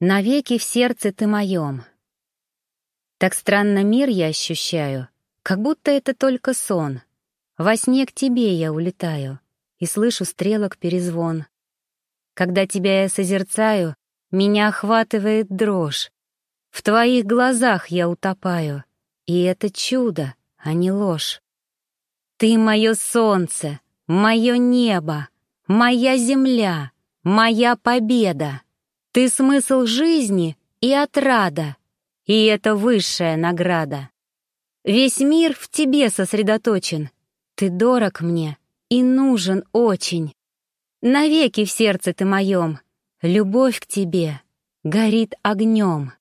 Навеки в сердце ты моем. Так странно мир я ощущаю, как будто это только сон. Во сне к тебе я улетаю и слышу стрелок перезвон. Когда тебя я созерцаю, меня охватывает дрожь. В твоих глазах я утопаю, и это чудо, а не ложь. Ты мое солнце, мое небо, моя земля, моя победа. Ты смысл жизни и отрада, и это высшая награда. Весь мир в тебе сосредоточен. Ты дорог мне и нужен очень. Навеки в сердце ты моем, любовь к тебе горит огнем.